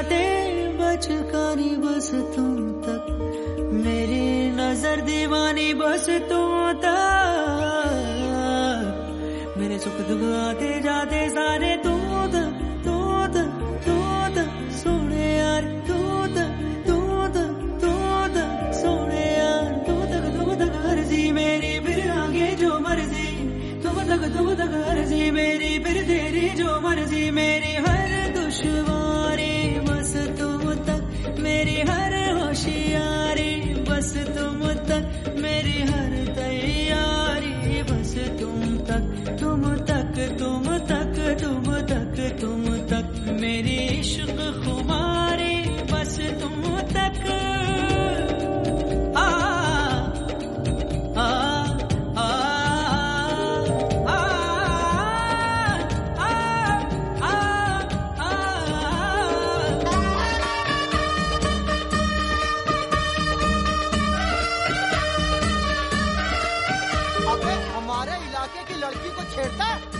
काटे बचकानी बस तू तक। मेरी नज़र दीवानी, बस तुम तक। मेरे सुख दुख आते जाते सारे दूध दूध दूध सोने यार दूध दूध दूध सोने यार तू तक, तुम तक हर्जी मेरी, फिर आगे जो मर्ज़ी। तू तक, तुम तक हर्जी मेरी, फिर तेरी जो मर्ज़ी। मेरी हर तुम तक तुम तक तुम तक मेरी इश्क खुमारी, बस तुम तक। आ हमारे इलाके की लड़की को छेड़ता है?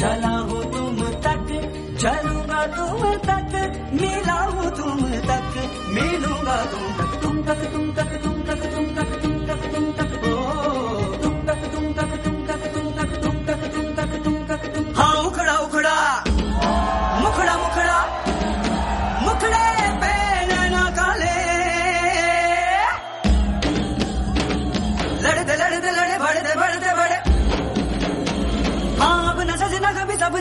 चला हूँ तुम तक चलूँगा तुम तक मिला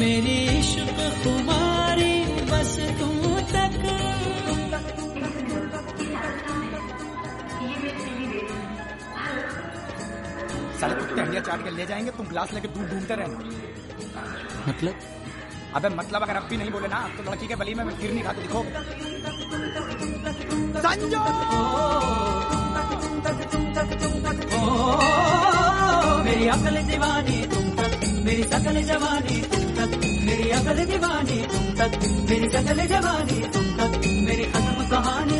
मेरी इश्क खुमारी बस तुम तक। साले कुत्ते हंडिया चाट के ले जाएँगे तुम ग्लास लेके दूध ढूंढते रहना। मतलब? अबे मतलब अगर अब भी नहीं बोले ना तो लड़की के बली में मैं गिरनी खा के दिखो। संजो! मेरी अकल दीवानी तुम तक मेरी सकल जवानी तुम मेरी अकल दीवानी तुम तक मेरी सकल जवानी तुम तक मेरी खत्म कहानी